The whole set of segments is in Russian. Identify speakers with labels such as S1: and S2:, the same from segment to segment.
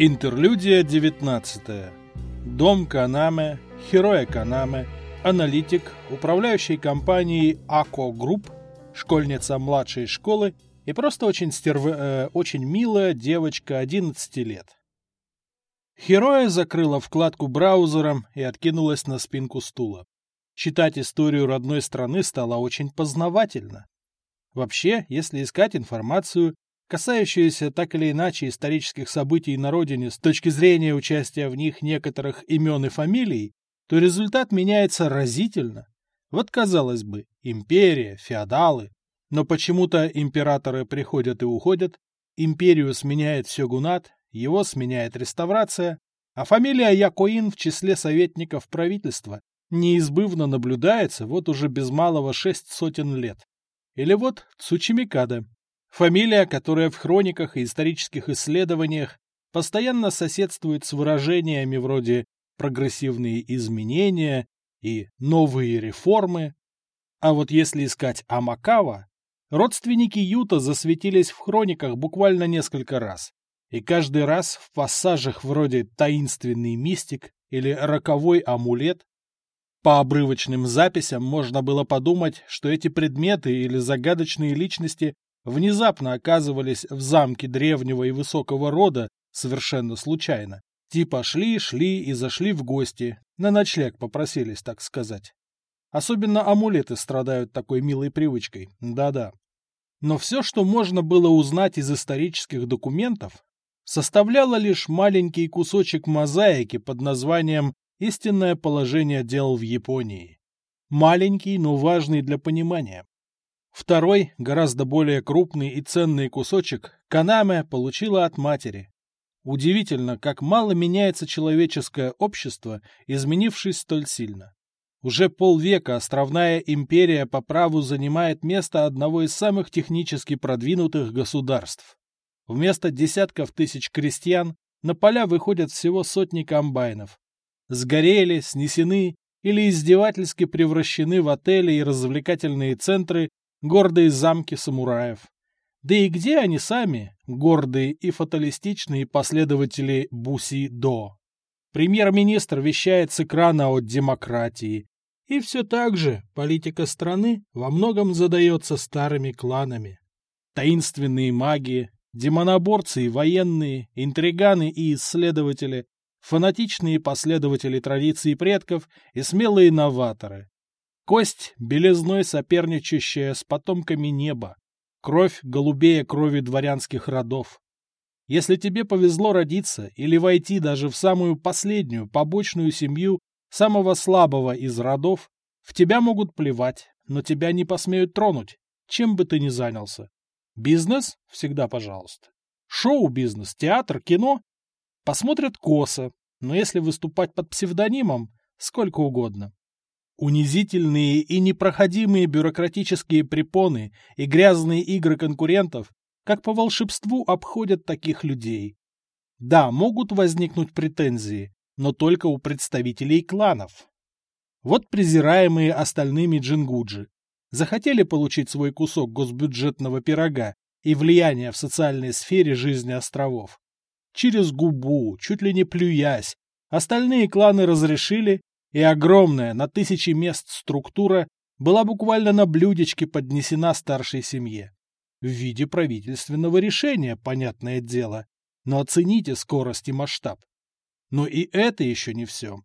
S1: Интерлюдия 19. Дом Канаме, Хероя Канаме, аналитик, управляющий компанией АКО Групп, школьница младшей школы и просто очень, стерв... э, очень милая девочка 11 лет. Хероя закрыла вкладку браузера и откинулась на спинку стула. Читать историю родной страны стало очень познавательно. Вообще, если искать информацию, касающуюся так или иначе исторических событий на родине с точки зрения участия в них некоторых имен и фамилий, то результат меняется разительно. Вот, казалось бы, империя, феодалы, но почему-то императоры приходят и уходят, империю сменяет Сёгунат, его сменяет реставрация, а фамилия Якоин в числе советников правительства неизбывно наблюдается вот уже без малого шесть сотен лет. Или вот Цучимикада, фамилия, которая в хрониках и исторических исследованиях постоянно соседствует с выражениями вроде «прогрессивные изменения» и «новые реформы». А вот если искать Амакава, родственники Юта засветились в хрониках буквально несколько раз. И каждый раз в пассажах вроде «таинственный мистик» или «роковой амулет» По обрывочным записям можно было подумать, что эти предметы или загадочные личности внезапно оказывались в замке древнего и высокого рода совершенно случайно. Типа шли-шли и зашли в гости, на ночлег попросились, так сказать. Особенно амулеты страдают такой милой привычкой, да-да. Но все, что можно было узнать из исторических документов, составляло лишь маленький кусочек мозаики под названием истинное положение дел в Японии. Маленький, но важный для понимания. Второй, гораздо более крупный и ценный кусочек, Канаме получила от матери. Удивительно, как мало меняется человеческое общество, изменившись столь сильно. Уже полвека островная империя по праву занимает место одного из самых технически продвинутых государств. Вместо десятков тысяч крестьян на поля выходят всего сотни комбайнов, сгорели, снесены или издевательски превращены в отели и развлекательные центры гордые замки самураев. Да и где они сами, гордые и фаталистичные последователи Буси-До? Премьер-министр вещает с экрана о демократии. И все так же политика страны во многом задается старыми кланами. Таинственные маги, демоноборцы и военные, интриганы и исследователи фанатичные последователи традиций предков и смелые новаторы. Кость, белизной соперничающая с потомками неба, кровь голубее крови дворянских родов. Если тебе повезло родиться или войти даже в самую последнюю побочную семью самого слабого из родов, в тебя могут плевать, но тебя не посмеют тронуть, чем бы ты ни занялся. Бизнес? Всегда пожалуйста. Шоу-бизнес, театр, кино? Посмотрят косо, но если выступать под псевдонимом, сколько угодно. Унизительные и непроходимые бюрократические препоны и грязные игры конкурентов, как по волшебству, обходят таких людей. Да, могут возникнуть претензии, но только у представителей кланов. Вот презираемые остальными джингуджи. Захотели получить свой кусок госбюджетного пирога и влияния в социальной сфере жизни островов через губу, чуть ли не плюясь. Остальные кланы разрешили, и огромная на тысячи мест структура была буквально на блюдечке поднесена старшей семье. В виде правительственного решения, понятное дело. Но оцените скорость и масштаб. Но и это еще не все.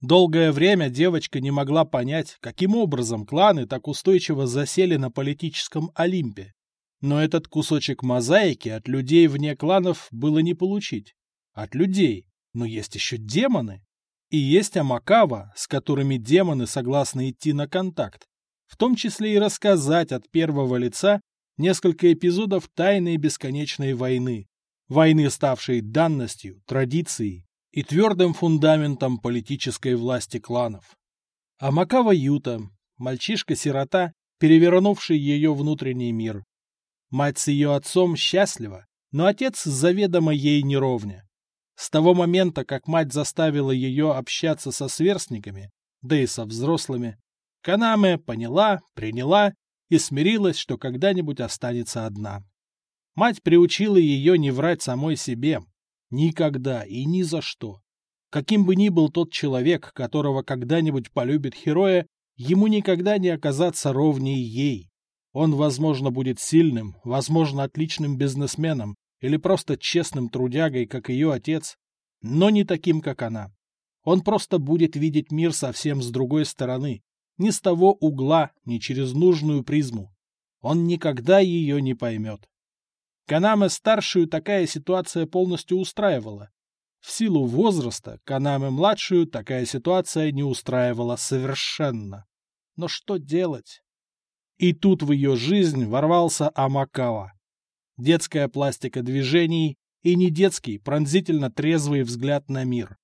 S1: Долгое время девочка не могла понять, каким образом кланы так устойчиво засели на политическом Олимпе. Но этот кусочек мозаики от людей вне кланов было не получить. От людей. Но есть еще демоны. И есть Амакава, с которыми демоны согласны идти на контакт. В том числе и рассказать от первого лица несколько эпизодов тайной бесконечной войны. Войны, ставшей данностью, традицией и твердым фундаментом политической власти кланов. Амакава Юта, мальчишка-сирота, перевернувший ее внутренний мир, Мать с ее отцом счастлива, но отец заведомо ей не ровня. С того момента, как мать заставила ее общаться со сверстниками, да и со взрослыми, Канаме поняла, приняла и смирилась, что когда-нибудь останется одна. Мать приучила ее не врать самой себе, Никогда и ни за что. Каким бы ни был тот человек, которого когда-нибудь полюбит Хероя, ему никогда не оказаться ровнее ей. Он, возможно, будет сильным, возможно, отличным бизнесменом или просто честным трудягой, как ее отец, но не таким, как она. Он просто будет видеть мир совсем с другой стороны, не с того угла, не через нужную призму. Он никогда ее не поймет. Канаме-старшую такая ситуация полностью устраивала. В силу возраста Канаме-младшую такая ситуация не устраивала совершенно. Но что делать? И тут в ее жизнь ворвался Амакава. Детская пластика движений и не детский, пронзительно трезвый взгляд на мир.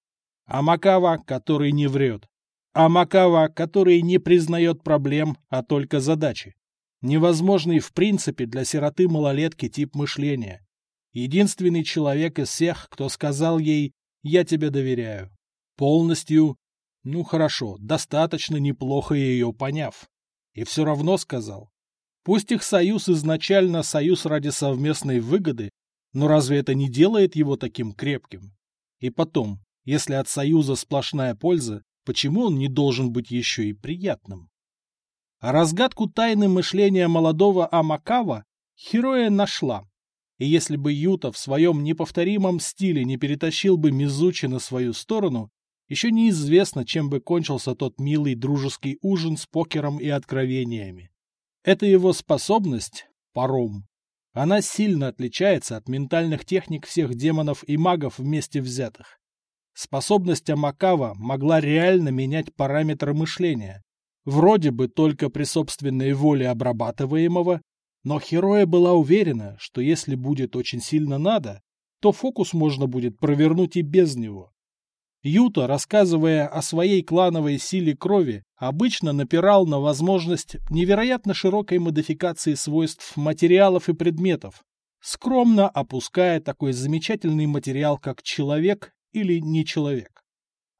S1: Амакава, который не врет. Амакава, который не признает проблем, а только задачи. Невозможный в принципе для сироты-малолетки тип мышления. Единственный человек из всех, кто сказал ей «я тебе доверяю». Полностью, ну хорошо, достаточно неплохо ее поняв. И все равно сказал. Пусть их союз изначально союз ради совместной выгоды, но разве это не делает его таким крепким? И потом, если от союза сплошная польза, почему он не должен быть еще и приятным? А разгадку тайны мышления молодого Амакава Хероя нашла. И если бы Юта в своем неповторимом стиле не перетащил бы Мизучи на свою сторону, еще неизвестно, чем бы кончился тот милый дружеский ужин с покером и откровениями. Это его способность — паром. Она сильно отличается от ментальных техник всех демонов и магов вместе взятых. Способность Амакава могла реально менять параметры мышления. Вроде бы только при собственной воле обрабатываемого, но Хероя была уверена, что если будет очень сильно надо, то фокус можно будет провернуть и без него. Юта, рассказывая о своей клановой силе крови, обычно напирал на возможность невероятно широкой модификации свойств материалов и предметов, скромно опуская такой замечательный материал, как человек или не человек.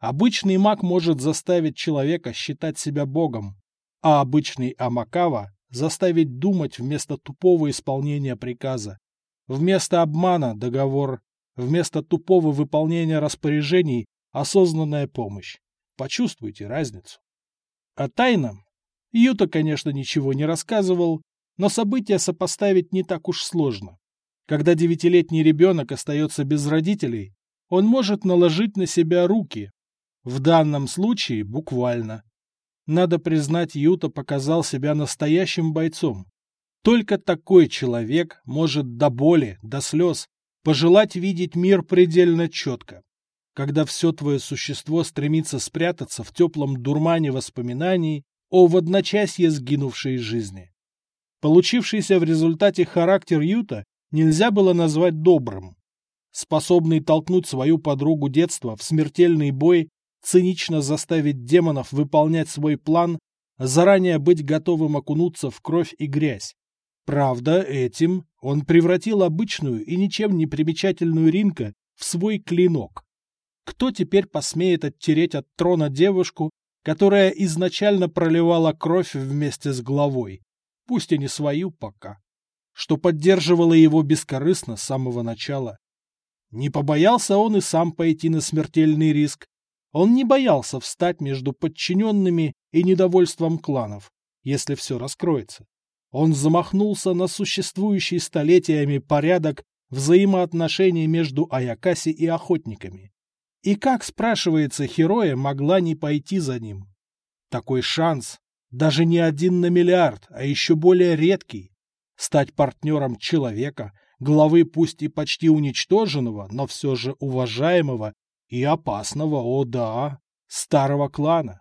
S1: Обычный маг может заставить человека считать себя богом, а обычный Амакава заставить думать вместо тупого исполнения приказа, вместо обмана договор, вместо тупого выполнения распоряжений осознанная помощь. Почувствуйте разницу. А тайнам Юта, конечно, ничего не рассказывал, но события сопоставить не так уж сложно. Когда девятилетний ребенок остается без родителей, он может наложить на себя руки. В данном случае буквально. Надо признать, Юта показал себя настоящим бойцом. Только такой человек может до боли, до слез пожелать видеть мир предельно четко когда все твое существо стремится спрятаться в теплом дурмане воспоминаний о в одночасье сгинувшей жизни. Получившийся в результате характер Юта нельзя было назвать добрым. Способный толкнуть свою подругу детства в смертельный бой, цинично заставить демонов выполнять свой план, заранее быть готовым окунуться в кровь и грязь. Правда, этим он превратил обычную и ничем не примечательную Ринка в свой клинок. Кто теперь посмеет оттереть от трона девушку, которая изначально проливала кровь вместе с головой, пусть и не свою пока, что поддерживала его бескорыстно с самого начала. Не побоялся он и сам пойти на смертельный риск. Он не боялся встать между подчиненными и недовольством кланов, если все раскроется. Он замахнулся на существующий столетиями порядок взаимоотношений между Аякаси и охотниками. И как, спрашивается, Хероя могла не пойти за ним? Такой шанс, даже не один на миллиард, а еще более редкий. Стать партнером человека, главы пусть и почти уничтоженного, но все же уважаемого и опасного, о да, старого клана.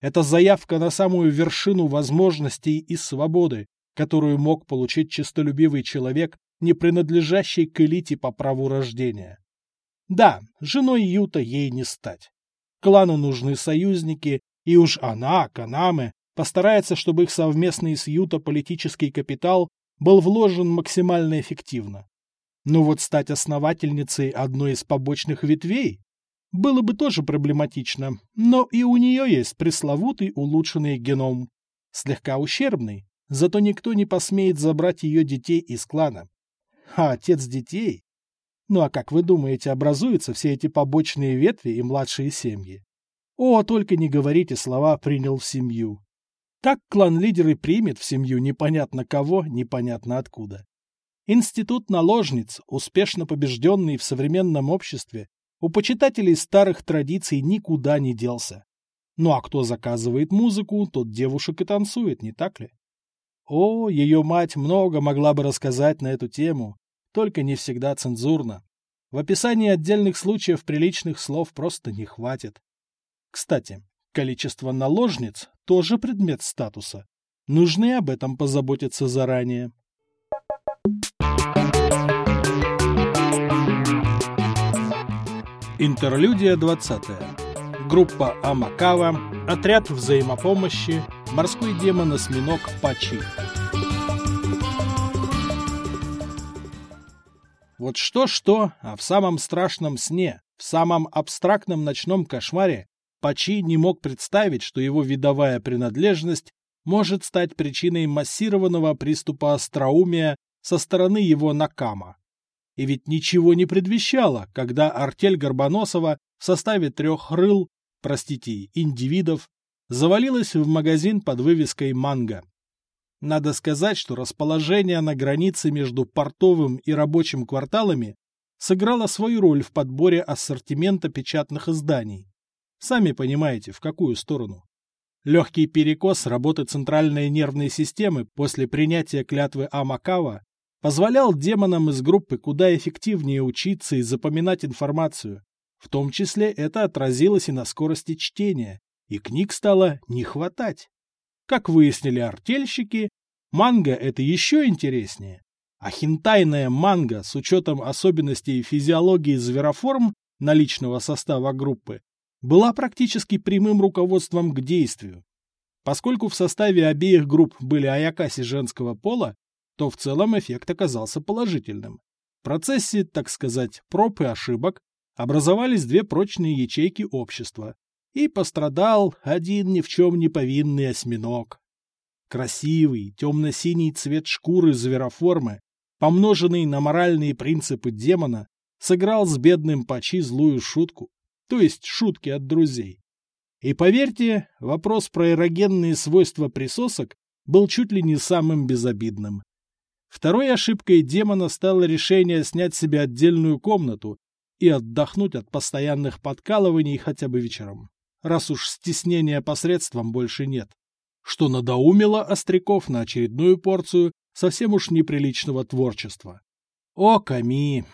S1: Это заявка на самую вершину возможностей и свободы, которую мог получить честолюбивый человек, не принадлежащий к элите по праву рождения. Да, женой Юта ей не стать. Клану нужны союзники, и уж она, Канаме, постарается, чтобы их совместный с Юта политический капитал был вложен максимально эффективно. Но вот стать основательницей одной из побочных ветвей было бы тоже проблематично, но и у нее есть пресловутый улучшенный геном. Слегка ущербный, зато никто не посмеет забрать ее детей из клана. А отец детей Ну а как вы думаете, образуются все эти побочные ветви и младшие семьи? О, только не говорите слова «принял в семью». Так клан-лидер и примет в семью непонятно кого, непонятно откуда. Институт наложниц, успешно побежденный в современном обществе, у почитателей старых традиций никуда не делся. Ну а кто заказывает музыку, тот девушек и танцует, не так ли? О, ее мать много могла бы рассказать на эту тему, только не всегда цензурно. В описании отдельных случаев приличных слов просто не хватит. Кстати, количество наложниц тоже предмет статуса. Нужно об этом позаботиться заранее. Интерлюдия 20. Группа Амакава, отряд взаимопомощи, морской демон-осьминог Пачи. Вот что-что, а в самом страшном сне, в самом абстрактном ночном кошмаре Пачи не мог представить, что его видовая принадлежность может стать причиной массированного приступа остроумия со стороны его Накама. И ведь ничего не предвещало, когда артель Горбоносова в составе трех рыл, простите, индивидов, завалилась в магазин под вывеской «Манго». Надо сказать, что расположение на границе между портовым и рабочим кварталами сыграло свою роль в подборе ассортимента печатных изданий. Сами понимаете, в какую сторону. Легкий перекос работы центральной нервной системы после принятия клятвы Амакава позволял демонам из группы куда эффективнее учиться и запоминать информацию. В том числе это отразилось и на скорости чтения, и книг стало не хватать. Как выяснили артельщики, манга это еще интереснее. А хентайная манга с учетом особенностей физиологии звероформ наличного состава группы была практически прямым руководством к действию. Поскольку в составе обеих групп были аякаси женского пола, то в целом эффект оказался положительным. В процессе, так сказать, проб и ошибок образовались две прочные ячейки общества, и пострадал один ни в чем не повинный осьминог. Красивый, темно-синий цвет шкуры звероформы, помноженный на моральные принципы демона, сыграл с бедным Пачи злую шутку то есть шутки от друзей. И поверьте, вопрос про эрогенные свойства присосок был чуть ли не самым безобидным. Второй ошибкой демона стало решение снять себе отдельную комнату и отдохнуть от постоянных подкалываний хотя бы вечером, раз уж стеснения посредством больше нет, что надоумило остряков на очередную порцию совсем уж неприличного творчества. О, Ками!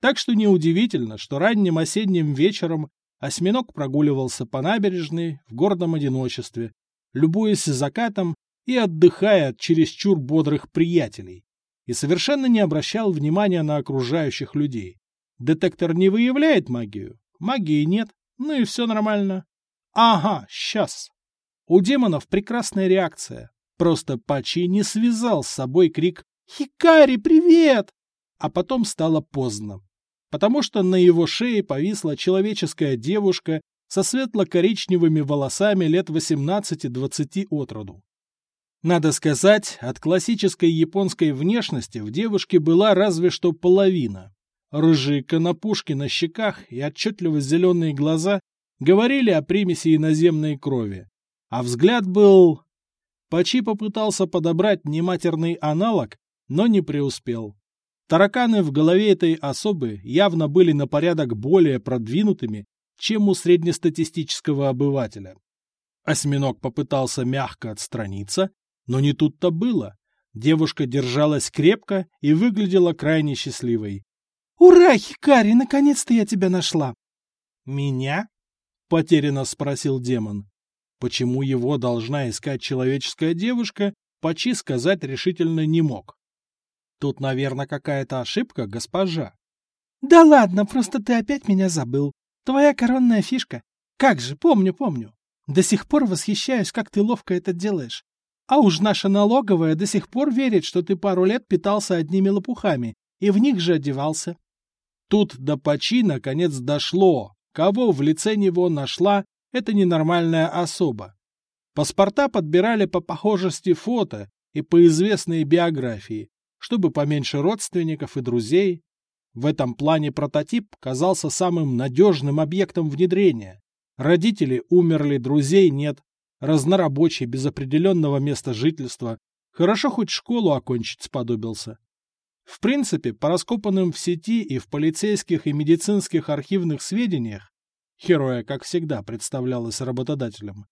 S1: Так что неудивительно, что ранним осенним вечером осьминог прогуливался по набережной в гордом одиночестве, любуясь закатом и отдыхая от чересчур бодрых приятелей, и совершенно не обращал внимания на окружающих людей. Детектор не выявляет магию, магии нет, ну и все нормально. Ага, сейчас. У демонов прекрасная реакция. Просто Пачи не связал с собой крик «Хикари, привет!» А потом стало поздно потому что на его шее повисла человеческая девушка со светло-коричневыми волосами лет 18-20 от роду. Надо сказать, от классической японской внешности в девушке была разве что половина. Рыжие конопушки на щеках и отчетливо зеленые глаза говорили о примеси иноземной крови. А взгляд был... Пачи попытался подобрать нематерный аналог, но не преуспел. Тараканы в голове этой особы явно были на порядок более продвинутыми, чем у среднестатистического обывателя. Осьминог попытался мягко отстраниться, но не тут-то было. Девушка держалась крепко и выглядела крайне счастливой. «Ура, Хикари, наконец-то я тебя нашла!» «Меня?» — потерянно спросил демон. Почему его должна искать человеческая девушка, Пачи сказать решительно не мог. Тут, наверное, какая-то ошибка, госпожа. Да ладно, просто ты опять меня забыл. Твоя коронная фишка. Как же, помню, помню. До сих пор восхищаюсь, как ты ловко это делаешь. А уж наша налоговая до сих пор верит, что ты пару лет питался одними лопухами и в них же одевался. Тут до Пачи наконец дошло, кого в лице него нашла эта ненормальная особа. Паспорта подбирали по похожести фото и по известной биографии, чтобы поменьше родственников и друзей. В этом плане прототип казался самым надежным объектом внедрения. Родители умерли, друзей нет, разнорабочий без определенного места жительства. Хорошо хоть школу окончить сподобился. В принципе, по раскопанным в сети и в полицейских и медицинских архивных сведениях, Хероя, как всегда, представлялась работодателем,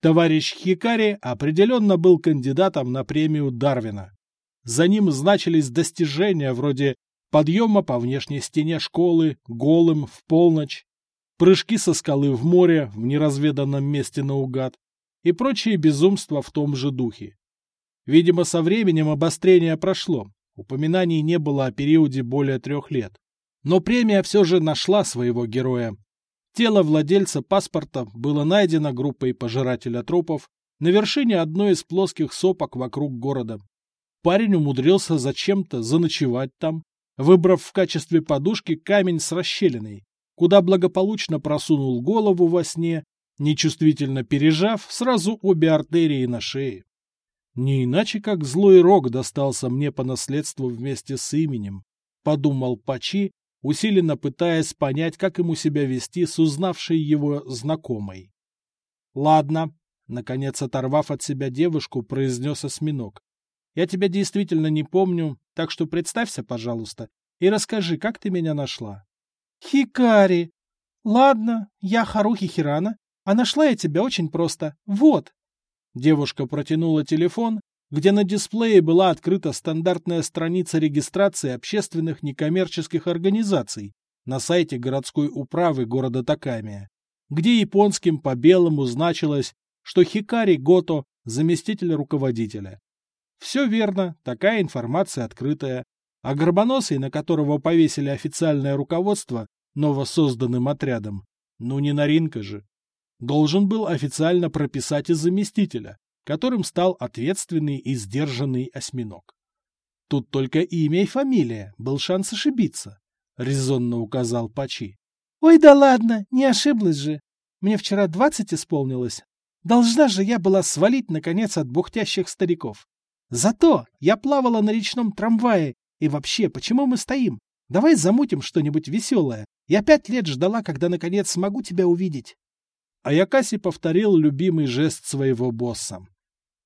S1: товарищ Хикари определенно был кандидатом на премию Дарвина. За ним значились достижения вроде подъема по внешней стене школы голым в полночь, прыжки со скалы в море в неразведанном месте наугад и прочие безумства в том же духе. Видимо, со временем обострение прошло, упоминаний не было о периоде более трех лет. Но премия все же нашла своего героя. Тело владельца паспорта было найдено группой пожирателя трупов на вершине одной из плоских сопок вокруг города. Парень умудрился зачем-то заночевать там, выбрав в качестве подушки камень с расщелиной, куда благополучно просунул голову во сне, нечувствительно пережав сразу обе артерии на шее. Не иначе, как злой рог достался мне по наследству вместе с именем, подумал Пачи, усиленно пытаясь понять, как ему себя вести с узнавшей его знакомой. «Ладно», — наконец оторвав от себя девушку, произнес осьминог. «Я тебя действительно не помню, так что представься, пожалуйста, и расскажи, как ты меня нашла». «Хикари! Ладно, я Харухи Хирана, а нашла я тебя очень просто. Вот!» Девушка протянула телефон, где на дисплее была открыта стандартная страница регистрации общественных некоммерческих организаций на сайте городской управы города Такамия, где японским по белому значилось, что Хикари Гото – заместитель руководителя. Все верно, такая информация открытая, а Горбоносый, на которого повесили официальное руководство новосозданным отрядом, ну не Наринка же, должен был официально прописать и заместителя, которым стал ответственный и сдержанный осьминог. Тут только имя и фамилия, был шанс ошибиться, — резонно указал Пачи. — Ой, да ладно, не ошиблась же. Мне вчера двадцать исполнилось. Должна же я была свалить, наконец, от бухтящих стариков. Зато я плавала на речном трамвае. И вообще, почему мы стоим? Давай замутим что-нибудь веселое. Я пять лет ждала, когда, наконец, смогу тебя увидеть. Аякаси повторил любимый жест своего босса.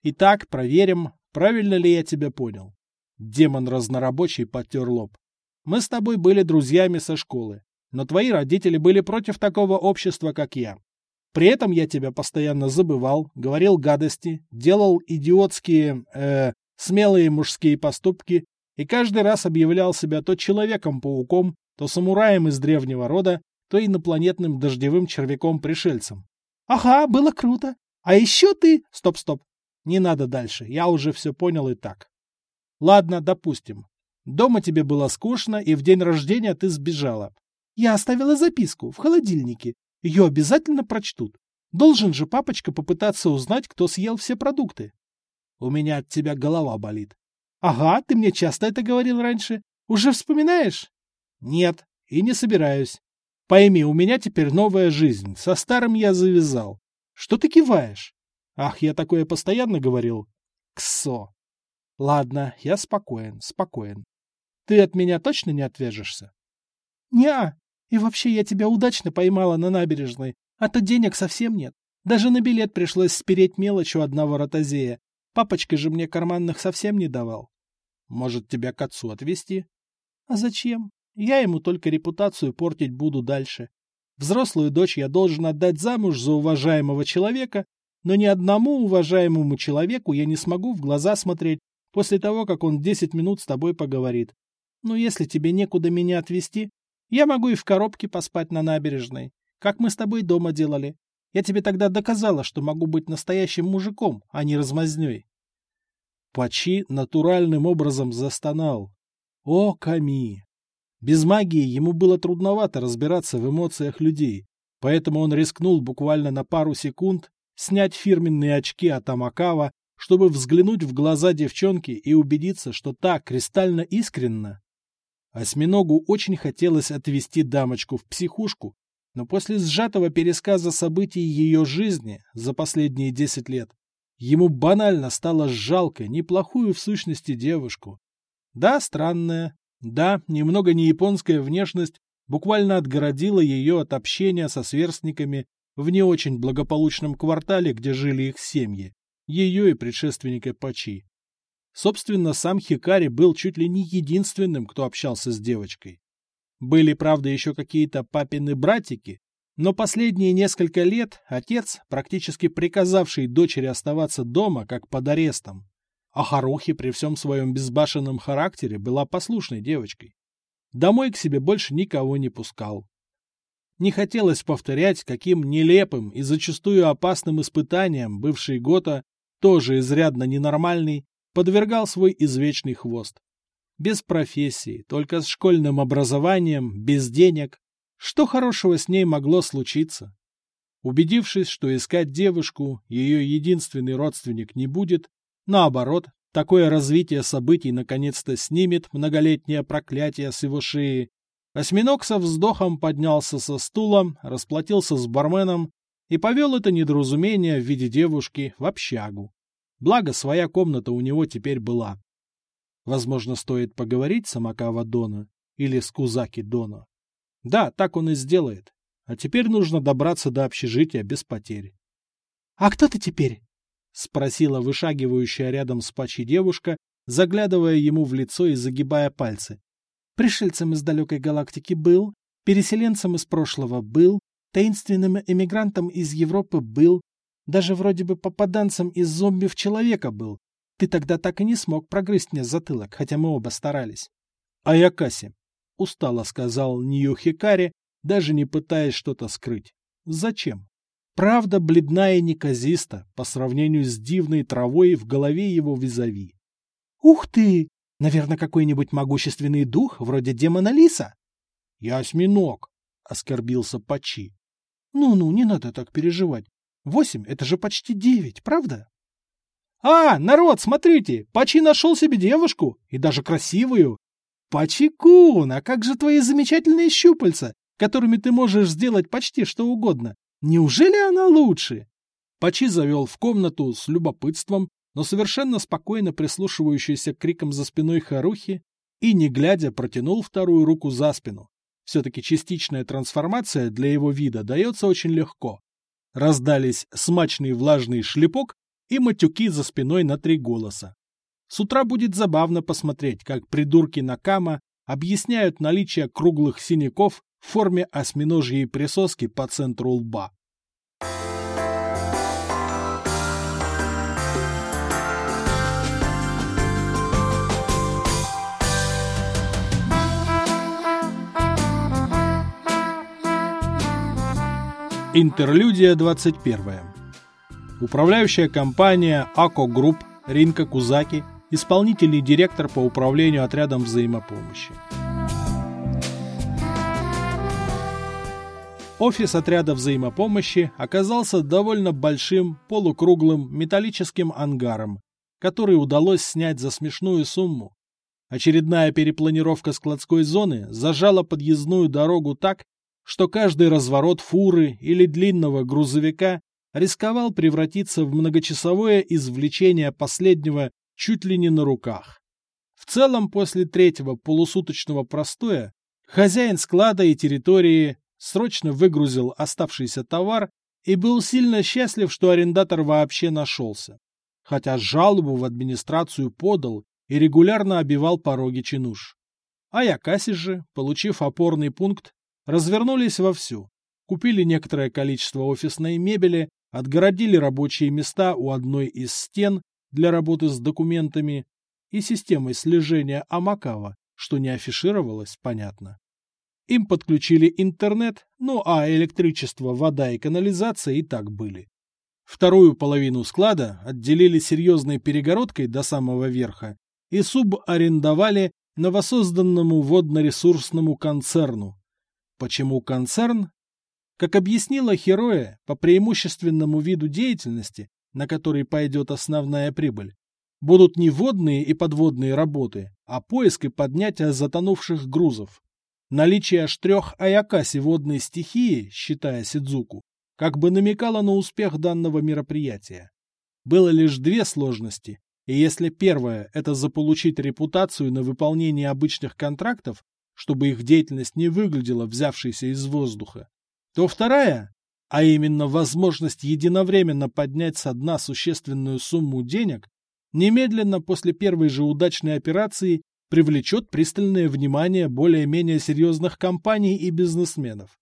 S1: Итак, проверим, правильно ли я тебя понял. Демон разнорабочий потер лоб. Мы с тобой были друзьями со школы, но твои родители были против такого общества, как я. При этом я тебя постоянно забывал, говорил гадости, делал идиотские, э, смелые мужские поступки и каждый раз объявлял себя то человеком-пауком, то самураем из древнего рода, то инопланетным дождевым червяком-пришельцем. Ага, было круто. А еще ты... Стоп-стоп. Не надо дальше, я уже все понял и так. Ладно, допустим. Дома тебе было скучно, и в день рождения ты сбежала. Я оставила записку в холодильнике. Ее обязательно прочтут. Должен же папочка попытаться узнать, кто съел все продукты. У меня от тебя голова болит. Ага, ты мне часто это говорил раньше. Уже вспоминаешь? Нет, и не собираюсь. Пойми, у меня теперь новая жизнь. Со старым я завязал. Что ты киваешь? Ах, я такое постоянно говорил? Ксо. Ладно, я спокоен, спокоен. Ты от меня точно не отвяжешься? Неа. И вообще я тебя удачно поймала на набережной, а то денег совсем нет. Даже на билет пришлось спереть мелочь у одного ротозея. Папочка же мне карманных совсем не давал. Может, тебя к отцу отвезти? А зачем? Я ему только репутацию портить буду дальше. Взрослую дочь я должен отдать замуж за уважаемого человека, но ни одному уважаемому человеку я не смогу в глаза смотреть после того, как он десять минут с тобой поговорит. Ну, если тебе некуда меня отвезти, я могу и в коробке поспать на набережной, как мы с тобой дома делали. Я тебе тогда доказала, что могу быть настоящим мужиком, а не размазнёй. Пачи натуральным образом застонал. О, Ками! Без магии ему было трудновато разбираться в эмоциях людей, поэтому он рискнул буквально на пару секунд снять фирменные очки от Амакава, чтобы взглянуть в глаза девчонки и убедиться, что та кристально искренна. Осьминогу очень хотелось отвезти дамочку в психушку, но после сжатого пересказа событий ее жизни за последние десять лет ему банально стало жалко неплохую в сущности девушку. Да, странная, Да, немного не японская внешность буквально отгородила ее от общения со сверстниками в не очень благополучном квартале, где жили их семьи, ее и предшественника Пачи. Собственно, сам Хикари был чуть ли не единственным, кто общался с девочкой. Были, правда, еще какие-то папины братики, но последние несколько лет отец, практически приказавший дочери оставаться дома, как под арестом, а Харухи при всем своем безбашенном характере была послушной девочкой. Домой к себе больше никого не пускал. Не хотелось повторять, каким нелепым и зачастую опасным испытанием бывший Гота, тоже изрядно ненормальный, подвергал свой извечный хвост. Без профессии, только с школьным образованием, без денег. Что хорошего с ней могло случиться? Убедившись, что искать девушку ее единственный родственник не будет, наоборот, такое развитие событий наконец-то снимет многолетнее проклятие с его шеи, осьминог со вздохом поднялся со стула, расплатился с барменом и повел это недоразумение в виде девушки в общагу. Благо, своя комната у него теперь была. Возможно, стоит поговорить с Амакава Дона или с Кузаки Дона. Да, так он и сделает. А теперь нужно добраться до общежития без потерь. — А кто ты теперь? — спросила вышагивающая рядом с Пачи девушка, заглядывая ему в лицо и загибая пальцы. — Пришельцем из далекой галактики был, переселенцем из прошлого был, таинственным эмигрантом из Европы был, даже вроде бы попаданцем из зомби в человека был. Ты тогда так и не смог прогрызть мне затылок, хотя мы оба старались. — Аякаси, — устало сказал Нью Хикари, даже не пытаясь что-то скрыть. — Зачем? Правда бледная и неказиста по сравнению с дивной травой в голове его визави. — Ух ты! Наверное, какой-нибудь могущественный дух, вроде демона Лиса? — Я осьминог, — оскорбился Пачи. Ну — Ну-ну, не надо так переживать. Восемь — это же почти девять, правда? А, народ, смотрите, Пачи нашел себе девушку, и даже красивую. Пачи-кун, а как же твои замечательные щупальца, которыми ты можешь сделать почти что угодно? Неужели она лучше? Пачи завел в комнату с любопытством, но совершенно спокойно прислушивающийся к крикам за спиной Харухи и, не глядя, протянул вторую руку за спину. Все-таки частичная трансформация для его вида дается очень легко. Раздались смачный влажный шлепок и матюки за спиной на три голоса. С утра будет забавно посмотреть, как придурки Накама объясняют наличие круглых синяков в форме осьминожьей присоски по центру лба. Интерлюдия 21. Управляющая компания АКО Групп Ринка Кузаки, исполнительный директор по управлению отрядом взаимопомощи. Офис отряда взаимопомощи оказался довольно большим полукруглым металлическим ангаром, который удалось снять за смешную сумму. Очередная перепланировка складской зоны зажала подъездную дорогу так, что каждый разворот фуры или длинного грузовика рисковал превратиться в многочасовое извлечение последнего чуть ли не на руках. В целом, после третьего полусуточного простоя, хозяин склада и территории срочно выгрузил оставшийся товар и был сильно счастлив, что арендатор вообще нашелся. Хотя жалобу в администрацию подал и регулярно обивал пороги чинуш. А Якаси же, получив опорный пункт, развернулись вовсю, купили некоторое количество офисной мебели, отгородили рабочие места у одной из стен для работы с документами и системой слежения Амакава, что не афишировалось, понятно. Им подключили интернет, ну а электричество, вода и канализация и так были. Вторую половину склада отделили серьезной перегородкой до самого верха и субарендовали новосозданному водно-ресурсному концерну, Почему концерн? Как объяснила Хероя, по преимущественному виду деятельности, на который пойдет основная прибыль, будут не водные и подводные работы, а поиск и поднятие затонувших грузов. Наличие аж трех аякаси водной стихии, считая Сидзуку, как бы намекало на успех данного мероприятия. Было лишь две сложности И если первое – это заполучить репутацию на выполнение обычных контрактов, чтобы их деятельность не выглядела взявшейся из воздуха, то вторая, а именно возможность единовременно поднять со дна существенную сумму денег, немедленно после первой же удачной операции привлечет пристальное внимание более-менее серьезных компаний и бизнесменов.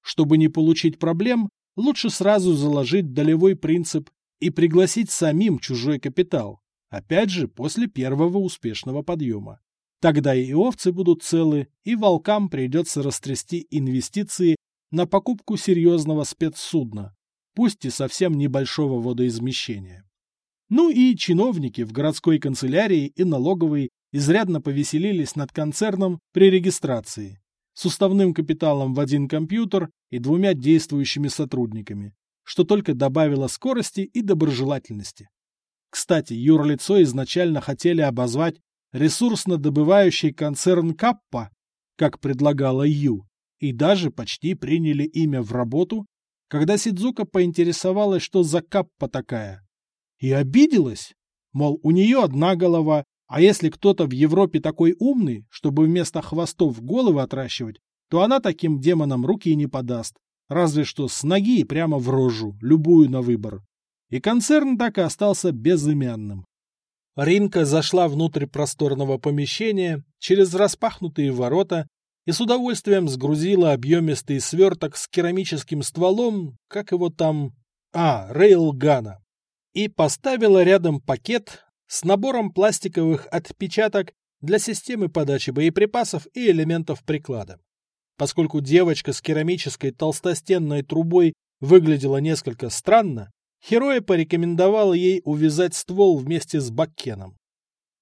S1: Чтобы не получить проблем, лучше сразу заложить долевой принцип и пригласить самим чужой капитал, опять же после первого успешного подъема. Тогда и овцы будут целы, и волкам придется растрясти инвестиции на покупку серьезного спецсудна, пусть и совсем небольшого водоизмещения. Ну и чиновники в городской канцелярии и налоговой изрядно повеселились над концерном при регистрации, с уставным капиталом в один компьютер и двумя действующими сотрудниками, что только добавило скорости и доброжелательности. Кстати, юрлицо изначально хотели обозвать ресурсно-добывающий концерн Каппа, как предлагала Ю, и даже почти приняли имя в работу, когда Сидзука поинтересовалась, что за Каппа такая. И обиделась, мол, у нее одна голова, а если кто-то в Европе такой умный, чтобы вместо хвостов головы отращивать, то она таким демонам руки не подаст. Разве что с ноги прямо в рожу, любую на выбор. И концерн так и остался безымянным. Ринка зашла внутрь просторного помещения через распахнутые ворота и с удовольствием сгрузила объемистый сверток с керамическим стволом, как его там... А, рейлгана. И поставила рядом пакет, с набором пластиковых отпечаток для системы подачи боеприпасов и элементов приклада. Поскольку девочка с керамической толстостенной трубой выглядела несколько странно, Хероя порекомендовала ей увязать ствол вместе с баккеном.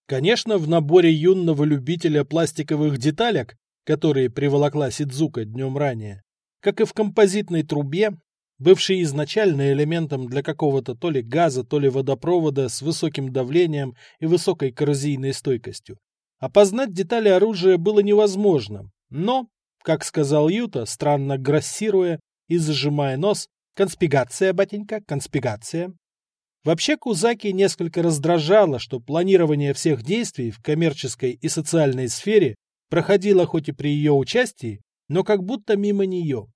S1: Конечно, в наборе юного любителя пластиковых деталек, которые приволокла Сидзука днем ранее, как и в композитной трубе, бывший изначально элементом для какого-то то ли газа, то ли водопровода с высоким давлением и высокой коррозийной стойкостью. Опознать детали оружия было невозможно, но, как сказал Юта, странно грассируя и зажимая нос, конспигация, батенька, конспигация. Вообще Кузаки несколько раздражало, что планирование всех действий в коммерческой и социальной сфере проходило хоть и при ее участии, но как будто мимо нее.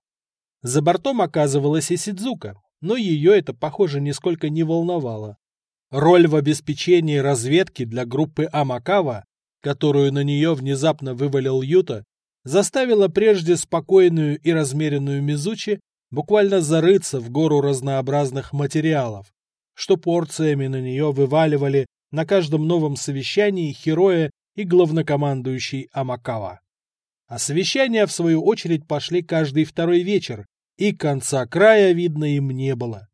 S1: За бортом оказывалась и Сидзука, но ее это, похоже, нисколько не волновало. Роль в обеспечении разведки для группы Амакава, которую на нее внезапно вывалил Юта, заставила прежде спокойную и размеренную Мизучи буквально зарыться в гору разнообразных материалов, что порциями на нее вываливали на каждом новом совещании Хероя и главнокомандующий Амакава. А совещания, в свою очередь, пошли каждый второй вечер, и конца края видно им не было.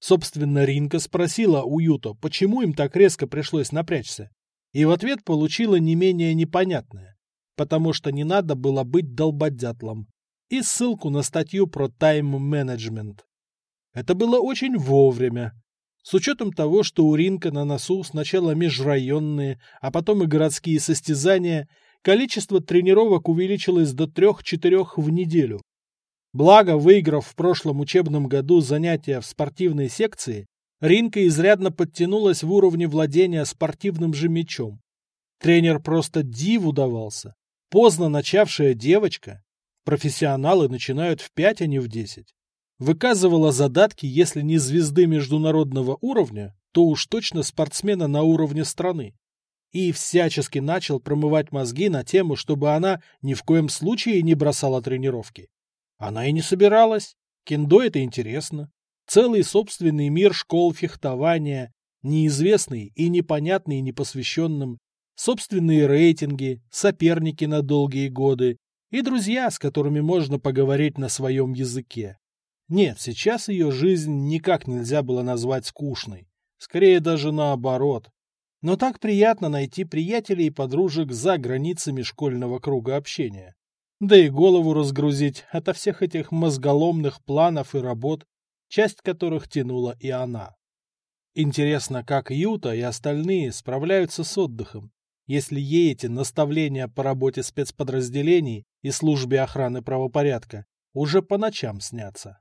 S1: Собственно, Ринка спросила у Юто, почему им так резко пришлось напрячься, и в ответ получила не менее непонятное, потому что не надо было быть долбодятлом, и ссылку на статью про тайм-менеджмент. Это было очень вовремя, с учетом того, что у Ринка на носу сначала межрайонные, а потом и городские состязания, количество тренировок увеличилось до трех-четырех в неделю. Благо, выиграв в прошлом учебном году занятия в спортивной секции, Ринка изрядно подтянулась в уровне владения спортивным же мячом. Тренер просто диву давался. Поздно начавшая девочка, профессионалы начинают в пять, а не в десять, выказывала задатки, если не звезды международного уровня, то уж точно спортсмена на уровне страны. И всячески начал промывать мозги на тему, чтобы она ни в коем случае не бросала тренировки. Она и не собиралась. Кендо это интересно. Целый собственный мир школ фехтования, неизвестный и непонятный непосвященным, собственные рейтинги, соперники на долгие годы и друзья, с которыми можно поговорить на своем языке. Нет, сейчас ее жизнь никак нельзя было назвать скучной. Скорее даже наоборот. Но так приятно найти приятелей и подружек за границами школьного круга общения да и голову разгрузить ото всех этих мозголомных планов и работ, часть которых тянула и она. Интересно, как Юта и остальные справляются с отдыхом, если ей эти наставления по работе спецподразделений и службе охраны правопорядка уже по ночам снятся.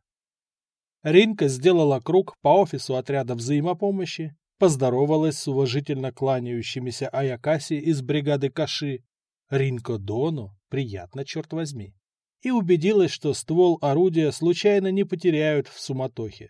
S1: Ринка сделала круг по офису отряда взаимопомощи поздоровалась с уважительно кланяющимися Аякаси из бригады Каши, Ринко Дону, приятно, черт возьми, и убедилась, что ствол орудия случайно не потеряют в суматохе.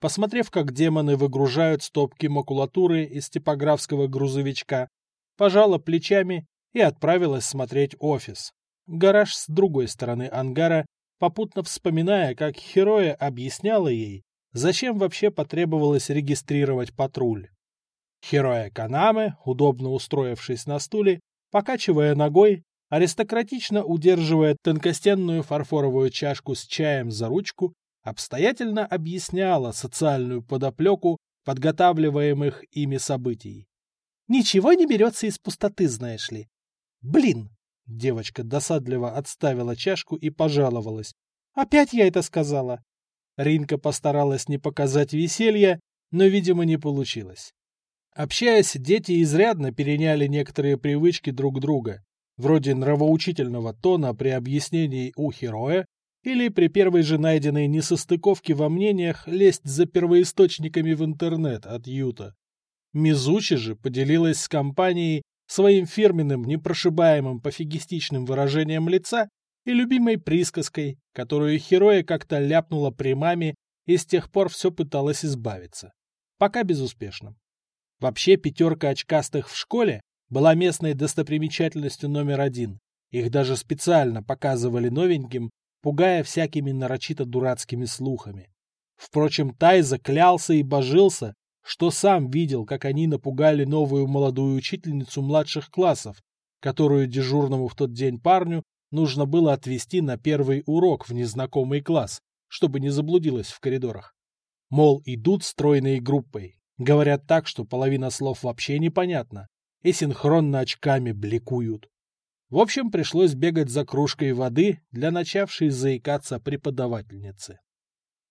S1: Посмотрев, как демоны выгружают стопки макулатуры из типографского грузовичка, пожала плечами и отправилась смотреть офис. Гараж с другой стороны ангара, попутно вспоминая, как Хероя объясняла ей, зачем вообще потребовалось регистрировать патруль. Хероя Канаме, удобно устроившись на стуле, покачивая ногой, аристократично удерживая тонкостенную фарфоровую чашку с чаем за ручку, обстоятельно объясняла социальную подоплеку подготавливаемых ими событий. «Ничего не берется из пустоты, знаешь ли. Блин!» Девочка досадливо отставила чашку и пожаловалась. «Опять я это сказала!» Ринка постаралась не показать веселья, но, видимо, не получилось. Общаясь, дети изрядно переняли некоторые привычки друг друга, вроде нравоучительного тона при объяснении у Хероя или при первой же найденной несостыковке во мнениях лезть за первоисточниками в интернет от Юта. Мизучи же поделилась с компанией своим фирменным, непрошибаемым пофигистичным выражением лица и любимой присказкой, которую Хероя как-то ляпнула при маме и с тех пор все пыталась избавиться. Пока безуспешно. Вообще пятерка очкастых в школе была местной достопримечательностью номер один. Их даже специально показывали новеньким, пугая всякими нарочито дурацкими слухами. Впрочем, Тайза клялся и божился, что сам видел, как они напугали новую молодую учительницу младших классов, которую дежурному в тот день парню нужно было отвезти на первый урок в незнакомый класс, чтобы не заблудилась в коридорах. Мол, идут стройной группой, Говорят так, что половина слов вообще непонятна, и синхронно очками бликуют. В общем, пришлось бегать за кружкой воды для начавшей заикаться преподавательницы.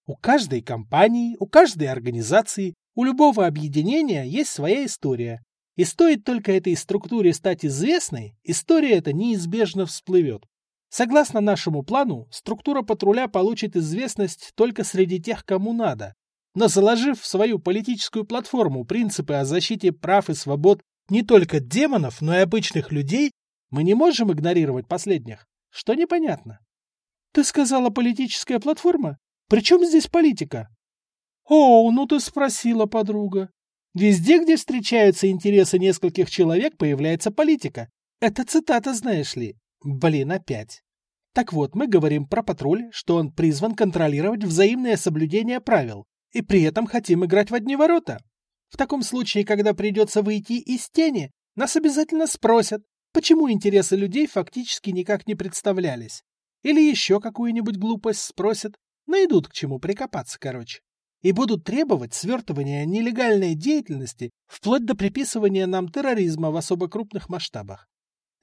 S1: У каждой компании, у каждой организации, у любого объединения есть своя история. И стоит только этой структуре стать известной, история эта неизбежно всплывет. Согласно нашему плану, структура патруля получит известность только среди тех, кому надо, но заложив в свою политическую платформу принципы о защите прав и свобод не только демонов, но и обычных людей, мы не можем игнорировать последних. Что непонятно? Ты сказала политическая платформа? При чем здесь политика? О, ну ты спросила, подруга. Везде, где встречаются интересы нескольких человек, появляется политика. Это цитата, знаешь ли. Блин, опять. Так вот, мы говорим про патруль, что он призван контролировать взаимное соблюдение правил и при этом хотим играть в одни ворота. В таком случае, когда придется выйти из тени, нас обязательно спросят, почему интересы людей фактически никак не представлялись. Или еще какую-нибудь глупость спросят, найдут к чему прикопаться, короче. И будут требовать свертывания нелегальной деятельности вплоть до приписывания нам терроризма в особо крупных масштабах.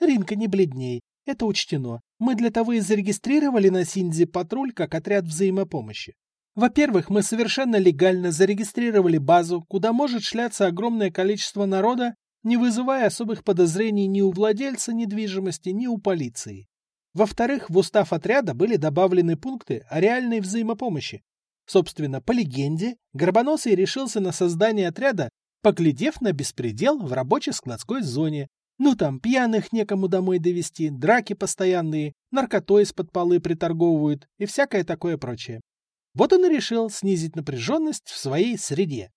S1: Ринка, не бледней, это учтено. Мы для того и зарегистрировали на Синдзи патруль как отряд взаимопомощи. Во-первых, мы совершенно легально зарегистрировали базу, куда может шляться огромное количество народа, не вызывая особых подозрений ни у владельца недвижимости, ни у полиции. Во-вторых, в устав отряда были добавлены пункты о реальной взаимопомощи. Собственно, по легенде, Горбоносый решился на создание отряда, поглядев на беспредел в рабочей складской зоне. Ну там, пьяных некому домой довести, драки постоянные, наркотой из-под полы приторговывают и всякое такое прочее. Вот он и решил снизить напряженность в своей среде.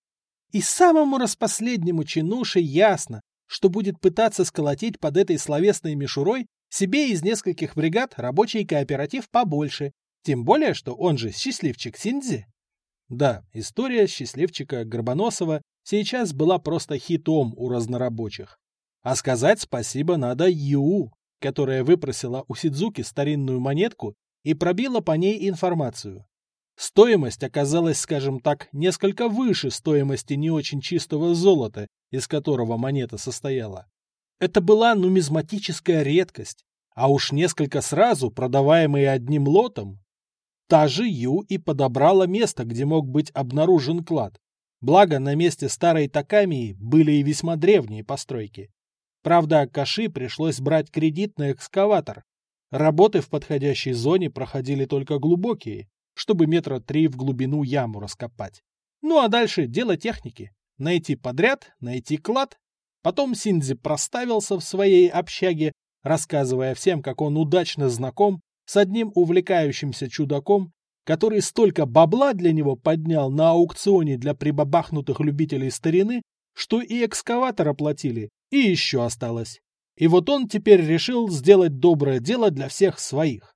S1: И самому распоследнему чинуше ясно, что будет пытаться сколотить под этой словесной мишурой себе из нескольких бригад рабочий кооператив побольше, тем более, что он же счастливчик Синдзи. Да, история счастливчика Горбоносова сейчас была просто хитом у разнорабочих. А сказать спасибо надо Ю, которая выпросила у Сидзуки старинную монетку и пробила по ней информацию. Стоимость оказалась, скажем так, несколько выше стоимости не очень чистого золота, из которого монета состояла. Это была нумизматическая редкость, а уж несколько сразу продаваемые одним лотом. Та же Ю и подобрала место, где мог быть обнаружен клад. Благо, на месте старой Такамии были и весьма древние постройки. Правда, Акаши пришлось брать кредит на экскаватор. Работы в подходящей зоне проходили только глубокие, чтобы метра три в глубину яму раскопать. Ну а дальше дело техники. найти подряд, найти клад. Потом Синдзи проставился в своей общаге, рассказывая всем, как он удачно знаком с одним увлекающимся чудаком, который столько бабла для него поднял на аукционе для прибабахнутых любителей старины, что и экскаватор оплатили, и еще осталось. И вот он теперь решил сделать доброе дело для всех своих.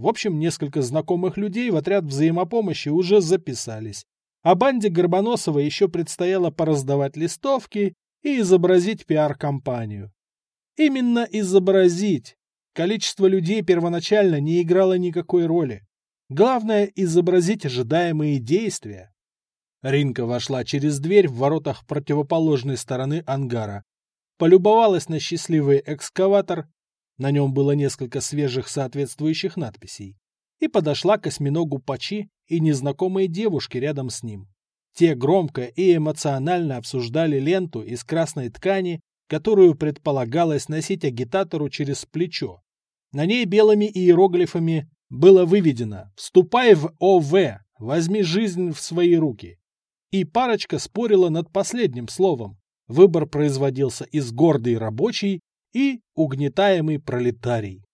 S1: В общем, несколько знакомых людей в отряд взаимопомощи уже записались. А банде Горбоносова еще предстояло пораздавать листовки и изобразить пиар-компанию. Именно изобразить. Количество людей первоначально не играло никакой роли. Главное – изобразить ожидаемые действия. Ринка вошла через дверь в воротах противоположной стороны ангара. Полюбовалась на счастливый экскаватор, на нем было несколько свежих соответствующих надписей, и подошла к осьминогу Пачи и незнакомой девушке рядом с ним. Те громко и эмоционально обсуждали ленту из красной ткани, которую предполагалось носить агитатору через плечо. На ней белыми иероглифами было выведено «Вступай в ОВ, возьми жизнь в свои руки». И парочка спорила над последним словом. Выбор производился из гордый рабочий и угнетаемый пролетарий.